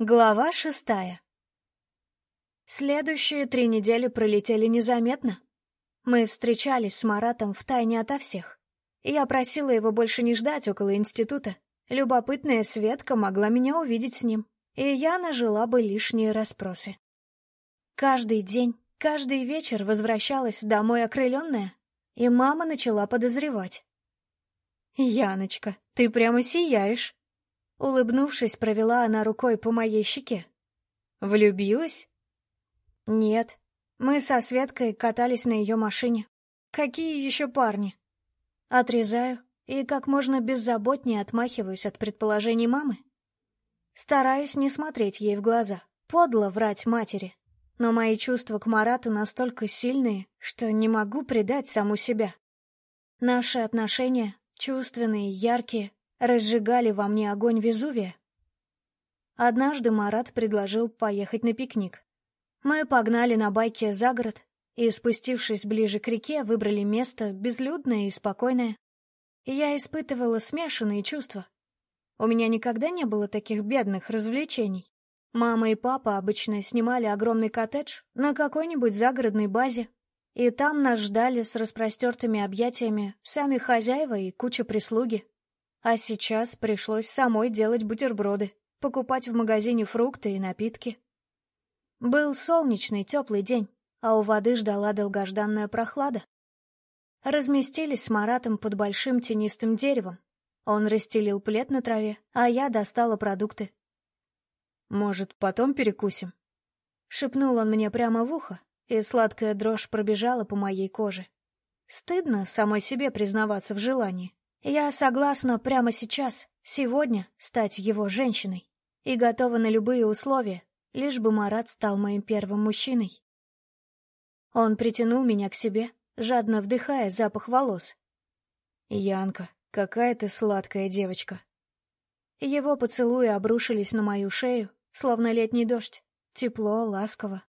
Глава шестая Следующие три недели пролетели незаметно. Мы встречались с Маратом втайне ото всех. Я просила его больше не ждать около института. Любопытная Светка могла меня увидеть с ним, и я нажила бы лишние расспросы. Каждый день, каждый вечер возвращалась домой окрыленная, и мама начала подозревать. «Яночка, ты прямо сияешь!» Улыбнувшись, провела она рукой по моей щеке. «Влюбилась?» «Нет. Мы со Светкой катались на ее машине. Какие еще парни?» Отрезаю и как можно беззаботнее отмахиваюсь от предположений мамы. Стараюсь не смотреть ей в глаза, подло врать матери. Но мои чувства к Марату настолько сильные, что не могу предать саму себя. Наши отношения, чувственные, яркие, разжигали во мне огонь Везувия. Однажды Марат предложил поехать на пикник. Мы погнали на байке за город и, спустившись ближе к реке, выбрали место безлюдное и спокойное. И я испытывала смешанные чувства. У меня никогда не было таких бедных развлечений. Мама и папа обычно снимали огромный коттедж на какой-нибудь загородной базе, и там нас ждали с распростертыми объятиями сами хозяева и куча прислуги. А сейчас пришлось самой делать бутерброды, покупать в магазине фрукты и напитки. Был солнечный теплый день, а у воды ждала долгожданная прохлада. Разместились с Маратом под большим тенистым деревом. Он расстелил плед на траве, а я достала продукты. «Может, потом перекусим?» Шепнул он мне прямо в ухо, и сладкая дрожь пробежала по моей коже. Стыдно самой себе признаваться в желании. Я согласна прямо сейчас, сегодня, стать его женщиной. И готова на любые условия, лишь бы Марат стал моим первым мужчиной. Он притянул меня к себе, жадно вдыхая запах волос. «Янка, какая ты сладкая девочка!» Его поцелуи обрушились на мою шею, словно летний дождь, тепло, ласково.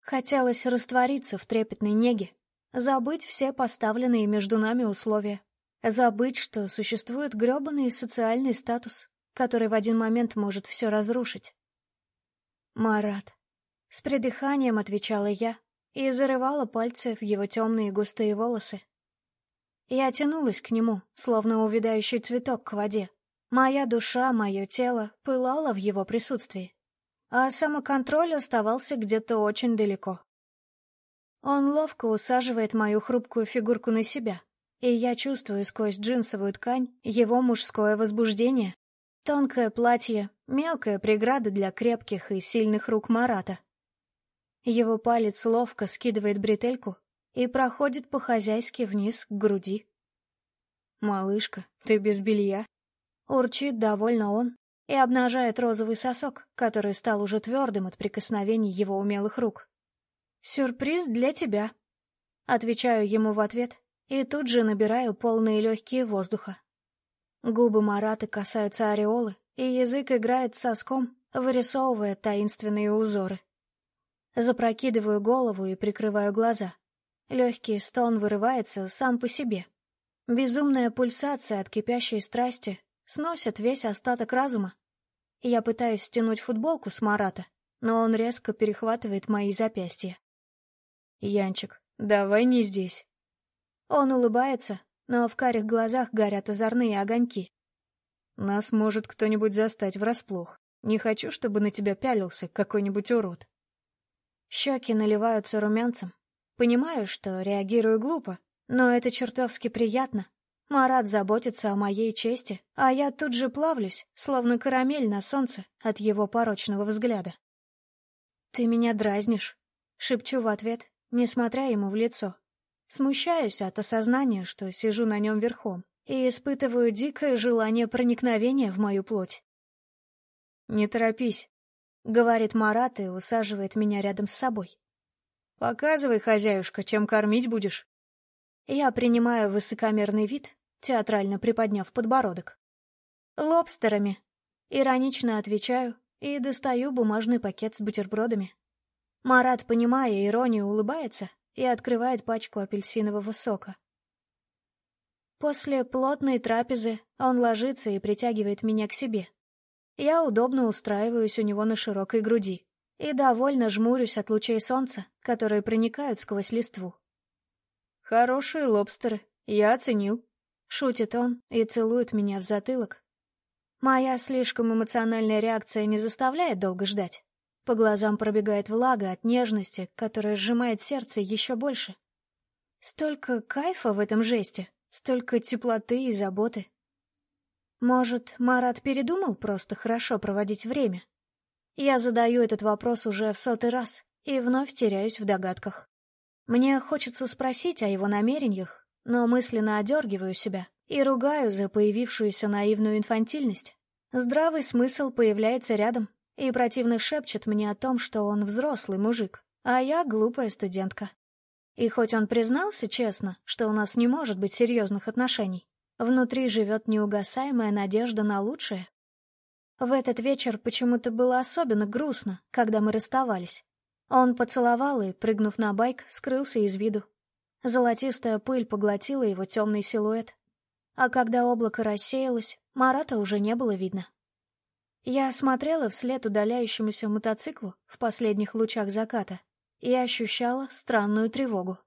Хотелось раствориться в трепетной неге, забыть все поставленные между нами условия. Забыть, что существует грёбаный социальный статус, который в один момент может все разрушить. «Марат», — с придыханием отвечала я и зарывала пальцы в его темные густые волосы. Я тянулась к нему, словно увядающий цветок к воде. Моя душа, мое тело пылало в его присутствии, а самоконтроль оставался где-то очень далеко. Он ловко усаживает мою хрупкую фигурку на себя, и я чувствую сквозь джинсовую ткань его мужское возбуждение. Тонкое платье, мелкая преграда для крепких и сильных рук Марата. Его палец ловко скидывает бретельку и проходит по-хозяйски вниз к груди. «Малышка, ты без белья?» Урчит довольно он и обнажает розовый сосок, который стал уже твердым от прикосновений его умелых рук. «Сюрприз для тебя», — отвечаю ему в ответ и тут же набираю полные легкие воздуха. Губы Мараты касаются ореолы, и язык играет соском, вырисовывая таинственные узоры. Запрокидываю голову и прикрываю глаза. Легкий стон вырывается сам по себе. Безумная пульсация от кипящей страсти сносит весь остаток разума. Я пытаюсь стянуть футболку с Марата, но он резко перехватывает мои запястья. «Янчик, давай не здесь». Он улыбается, но в карих глазах горят озорные огоньки. Нас может кто-нибудь застать врасплох. Не хочу, чтобы на тебя пялился какой-нибудь урод. Щеки наливаются румянцем. Понимаю, что реагирую глупо, но это чертовски приятно. Марат заботится о моей чести, а я тут же плавлюсь, словно карамель на солнце от его порочного взгляда. «Ты меня дразнишь», — шепчу в ответ, не смотря ему в лицо. Смущаюсь от осознания, что сижу на нем верхом, и испытываю дикое желание проникновения в мою плоть. «Не торопись», — говорит Марат и усаживает меня рядом с собой. «Показывай, хозяюшка, чем кормить будешь». Я принимаю высокомерный вид, театрально приподняв подбородок. «Лобстерами», — иронично отвечаю и достаю бумажный пакет с бутербродами. Марат, понимая иронию, улыбается, и открывает пачку апельсинового сока. После плотной трапезы он ложится и притягивает меня к себе. Я удобно устраиваюсь у него на широкой груди и довольно жмурюсь от лучей солнца, которые проникают сквозь листву. «Хорошие лобстеры, я оценил», — шутит он и целует меня в затылок. Моя слишком эмоциональная реакция не заставляет долго ждать. По глазам пробегает влага от нежности, которая сжимает сердце еще больше. Столько кайфа в этом жесте, столько теплоты и заботы. Может, Марат передумал просто хорошо проводить время? Я задаю этот вопрос уже в сотый раз и вновь теряюсь в догадках. Мне хочется спросить о его намерениях, но мысленно одергиваю себя и ругаю за появившуюся наивную инфантильность. Здравый смысл появляется рядом, и противно шепчет мне о том, что он взрослый мужик, а я глупая студентка. И хоть он признался честно, что у нас не может быть серьезных отношений, внутри живет неугасаемая надежда на лучшее. В этот вечер почему-то было особенно грустно, когда мы расставались. Он поцеловал и, прыгнув на байк, скрылся из виду. Золотистая пыль поглотила его темный силуэт. А когда облако рассеялось, Марата уже не было видно. Я смотрела вслед удаляющемуся мотоциклу в последних лучах заката и ощущала странную тревогу.